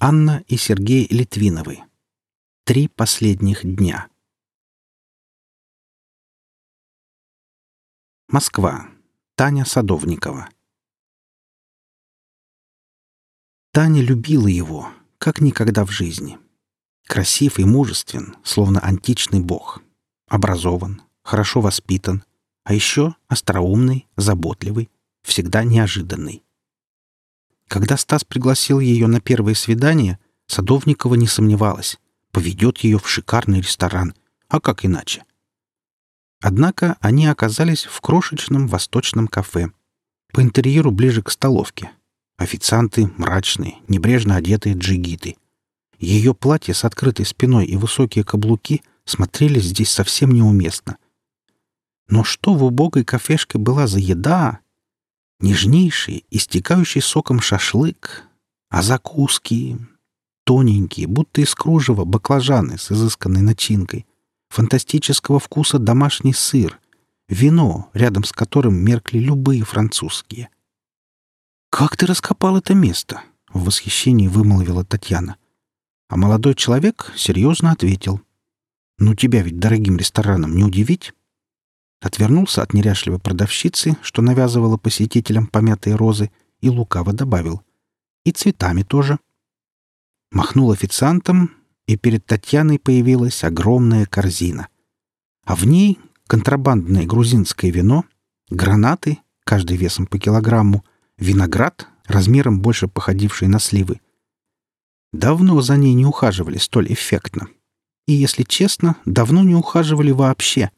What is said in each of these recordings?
Анна и Сергей Литвиновы. Три последних дня. Москва. Таня Садовникова. Таня любила его, как никогда в жизни. Красив и мужествен, словно античный бог. Образован, хорошо воспитан, а еще остроумный, заботливый, всегда неожиданный. Когда Стас пригласил ее на первое свидание, Садовникова не сомневалась. Поведет ее в шикарный ресторан. А как иначе? Однако они оказались в крошечном восточном кафе. По интерьеру ближе к столовке. Официанты мрачные, небрежно одетые джигиты. Ее платье с открытой спиной и высокие каблуки смотрелись здесь совсем неуместно. Но что в убогой кафешке была за еда? Нежнейший, истекающий соком шашлык, а закуски тоненькие, будто из кружева, баклажаны с изысканной начинкой, фантастического вкуса домашний сыр, вино, рядом с которым меркли любые французские. «Как ты раскопал это место?» — в восхищении вымолвила Татьяна. А молодой человек серьезно ответил. «Ну тебя ведь дорогим рестораном не удивить?» Отвернулся от неряшливой продавщицы, что навязывала посетителям помятые розы, и лукаво добавил. «И цветами тоже». Махнул официантом, и перед Татьяной появилась огромная корзина. А в ней контрабандное грузинское вино, гранаты, каждый весом по килограмму, виноград, размером больше походивший на сливы. Давно за ней не ухаживали столь эффектно. И, если честно, давно не ухаживали вообще —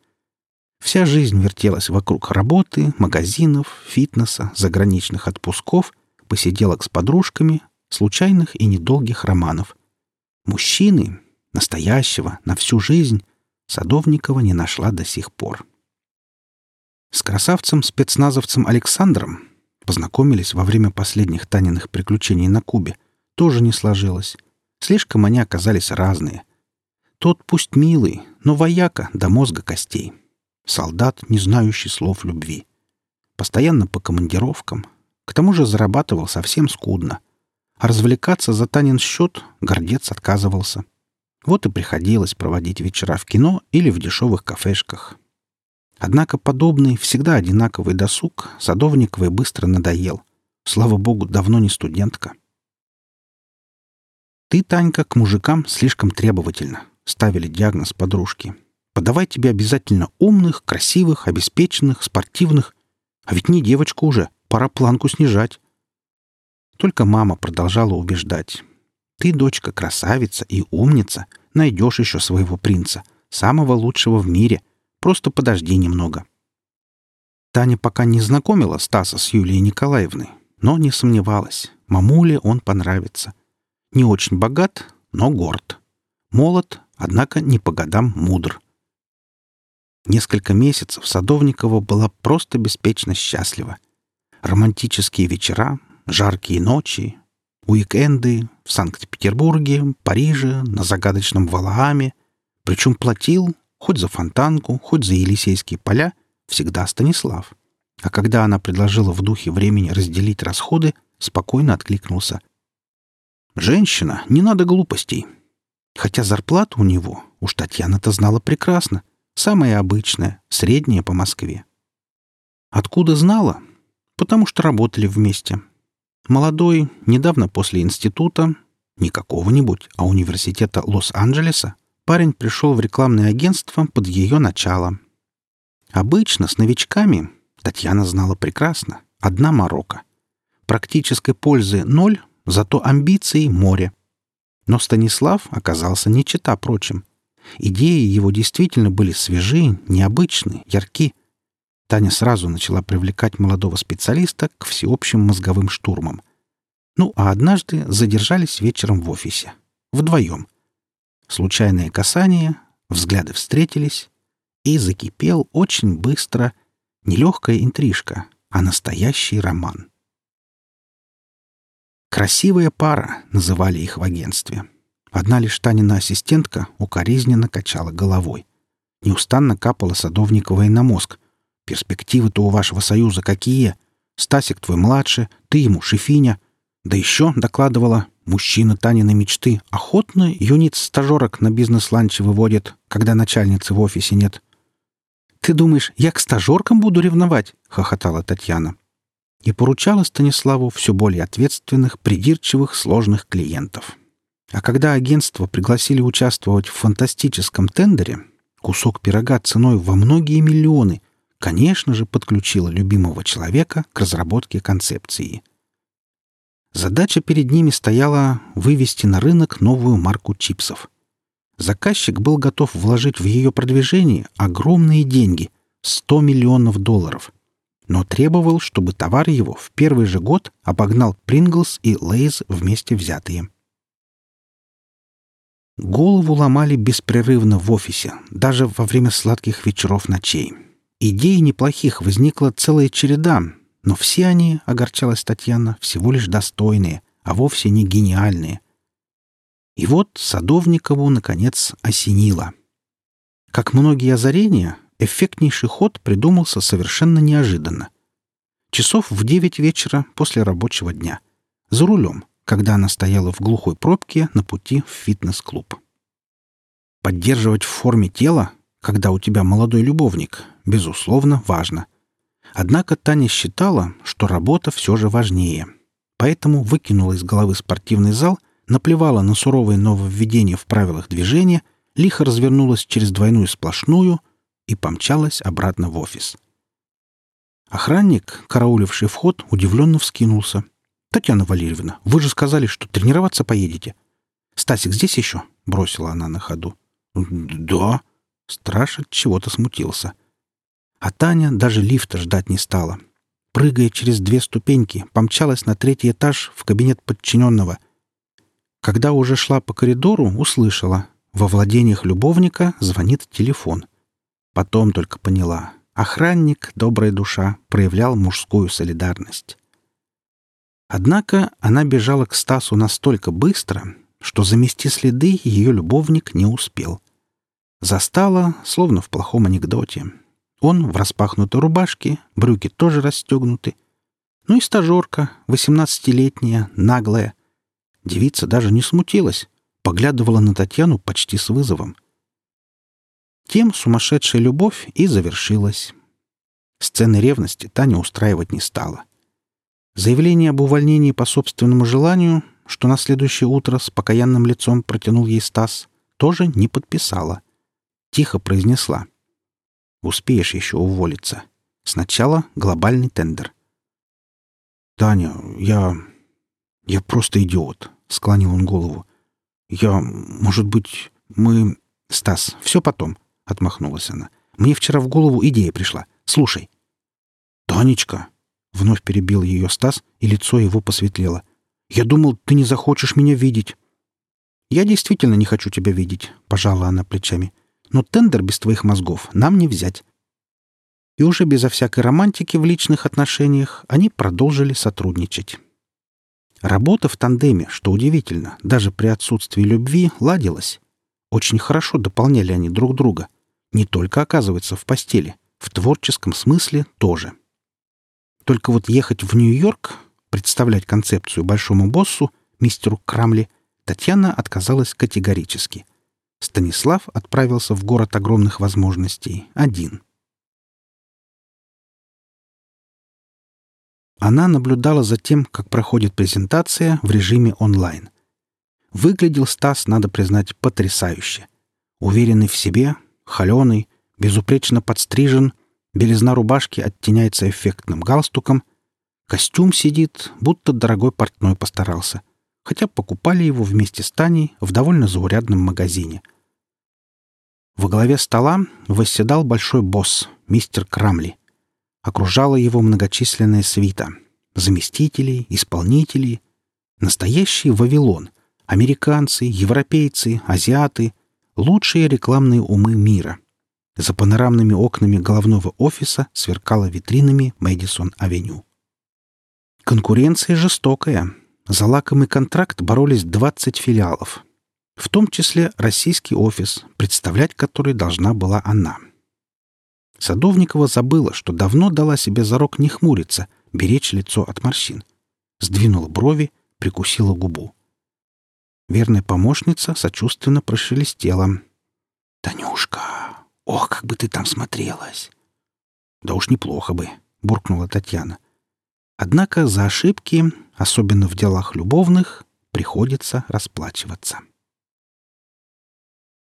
Вся жизнь вертелась вокруг работы, магазинов, фитнеса, заграничных отпусков, посиделок с подружками, случайных и недолгих романов. Мужчины, настоящего, на всю жизнь, Садовникова не нашла до сих пор. С красавцем-спецназовцем Александром познакомились во время последних Таниных приключений на Кубе. Тоже не сложилось. Слишком они оказались разные. Тот пусть милый, но вояка до мозга костей солдат, не знающий слов любви. Постоянно по командировкам. К тому же зарабатывал совсем скудно. А развлекаться за Танин счет гордец отказывался. Вот и приходилось проводить вечера в кино или в дешевых кафешках. Однако подобный, всегда одинаковый досуг Садовниковой быстро надоел. Слава богу, давно не студентка. «Ты, Танька, к мужикам слишком требовательна», — ставили диагноз подружки. Подавай тебе обязательно умных, красивых, обеспеченных, спортивных. А ведь не девочка уже, пора планку снижать. Только мама продолжала убеждать. Ты, дочка, красавица и умница, найдешь еще своего принца, самого лучшего в мире. Просто подожди немного. Таня пока не знакомила Стаса с Юлией Николаевной, но не сомневалась. Мамуле он понравится. Не очень богат, но горд. Молод, однако не по годам мудр. Несколько месяцев Садовникова была просто беспечно счастлива. Романтические вечера, жаркие ночи, уикенды в Санкт-Петербурге, Париже, на загадочном Валааме. Причем платил, хоть за фонтанку, хоть за Елисейские поля, всегда Станислав. А когда она предложила в духе времени разделить расходы, спокойно откликнулся. «Женщина, не надо глупостей». Хотя зарплата у него, уж Татьяна-то знала прекрасно, Самая обычная, средняя по Москве. Откуда знала? Потому что работали вместе. Молодой, недавно после института, не какого-нибудь, а университета Лос-Анджелеса, парень пришел в рекламное агентство под ее начало. Обычно с новичками, Татьяна знала прекрасно, одна морока. Практической пользы ноль, зато амбиций море. Но Станислав оказался не чета прочим. Идеи его действительно были свежи, необычны, ярки. Таня сразу начала привлекать молодого специалиста к всеобщим мозговым штурмам. Ну, а однажды задержались вечером в офисе. Вдвоем. Случайное касание, взгляды встретились, и закипел очень быстро не легкая интрижка, а настоящий роман. «Красивая пара» называли их в агентстве. Одна лишь Танина ассистентка укоризненно качала головой. Неустанно капала Садовниковой на мозг. «Перспективы-то у вашего союза какие? Стасик твой младше, ты ему шефиня. Да еще, докладывала, Мужчина Танины мечты охотно юниц-стажерок на бизнес-ланче выводит, когда начальницы в офисе нет. «Ты думаешь, я к стажеркам буду ревновать?» — хохотала Татьяна. И поручала Станиславу все более ответственных, придирчивых, сложных клиентов. А когда агентство пригласили участвовать в фантастическом тендере, кусок пирога ценой во многие миллионы, конечно же, подключила любимого человека к разработке концепции. Задача перед ними стояла вывести на рынок новую марку чипсов. Заказчик был готов вложить в ее продвижение огромные деньги — 100 миллионов долларов — но требовал, чтобы товар его в первый же год обогнал Принглс и Лейз вместе взятые. Голову ломали беспрерывно в офисе, даже во время сладких вечеров ночей. Идей неплохих возникла целая череда, но все они, огорчалась Татьяна, всего лишь достойные, а вовсе не гениальные. И вот Садовникову, наконец, осенило. Как многие озарения, эффектнейший ход придумался совершенно неожиданно. Часов в девять вечера после рабочего дня. За рулем, когда она стояла в глухой пробке на пути в фитнес-клуб. Поддерживать в форме тела, когда у тебя молодой любовник, безусловно, важно. Однако Таня считала, что работа все же важнее. Поэтому выкинула из головы спортивный зал, наплевала на суровые нововведения в правилах движения, лихо развернулась через двойную сплошную и помчалась обратно в офис. Охранник, карауливший вход, удивленно вскинулся — «Татьяна Валерьевна, вы же сказали, что тренироваться поедете». «Стасик здесь еще?» — бросила она на ходу. «Да». Страж от чего-то смутился. А Таня даже лифта ждать не стала. Прыгая через две ступеньки, помчалась на третий этаж в кабинет подчиненного. Когда уже шла по коридору, услышала. Во владениях любовника звонит телефон. Потом только поняла. Охранник, добрая душа, проявлял мужскую солидарность. Однако она бежала к Стасу настолько быстро, что замести следы ее любовник не успел. Застала, словно в плохом анекдоте. Он в распахнутой рубашке, брюки тоже расстегнуты. Ну и стажерка, восемнадцатилетняя, наглая. Девица даже не смутилась, поглядывала на Татьяну почти с вызовом. Тем сумасшедшая любовь и завершилась. Сцены ревности Таня устраивать не стала. Заявление об увольнении по собственному желанию, что на следующее утро с покаянным лицом протянул ей Стас, тоже не подписала. Тихо произнесла. «Успеешь еще уволиться. Сначала глобальный тендер». «Таня, я... я просто идиот», — склонил он голову. «Я... может быть, мы...» «Стас, все потом», — отмахнулась она. «Мне вчера в голову идея пришла. Слушай». «Танечка», Вновь перебил ее Стас, и лицо его посветлело. «Я думал, ты не захочешь меня видеть». «Я действительно не хочу тебя видеть», — пожала она плечами. «Но тендер без твоих мозгов нам не взять». И уже безо всякой романтики в личных отношениях они продолжили сотрудничать. Работа в тандеме, что удивительно, даже при отсутствии любви, ладилась. Очень хорошо дополняли они друг друга. Не только, оказывается, в постели, в творческом смысле тоже. Только вот ехать в Нью-Йорк, представлять концепцию большому боссу, мистеру Крамли, Татьяна отказалась категорически. Станислав отправился в город огромных возможностей один. Она наблюдала за тем, как проходит презентация в режиме онлайн. Выглядел Стас, надо признать, потрясающе. Уверенный в себе, холеный, безупречно подстрижен, Белизна рубашки оттеняется эффектным галстуком. Костюм сидит, будто дорогой портной постарался. Хотя покупали его вместе с Таней в довольно заурядном магазине. Во главе стола восседал большой босс, мистер Крамли. Окружала его многочисленная свита. Заместители, исполнители. Настоящий Вавилон. Американцы, европейцы, азиаты. Лучшие рекламные умы мира — за панорамными окнами головного офиса сверкала витринами Мэдисон-авеню. Конкуренция жестокая. За лакомый контракт боролись 20 филиалов. В том числе российский офис, представлять который должна была она. Садовникова забыла, что давно дала себе зарок не хмуриться, беречь лицо от морщин. Сдвинула брови, прикусила губу. Верная помощница сочувственно прошелестела. «Танюшка, ох, как бы ты там смотрелась!» «Да уж неплохо бы», — буркнула Татьяна. Однако за ошибки, особенно в делах любовных, приходится расплачиваться.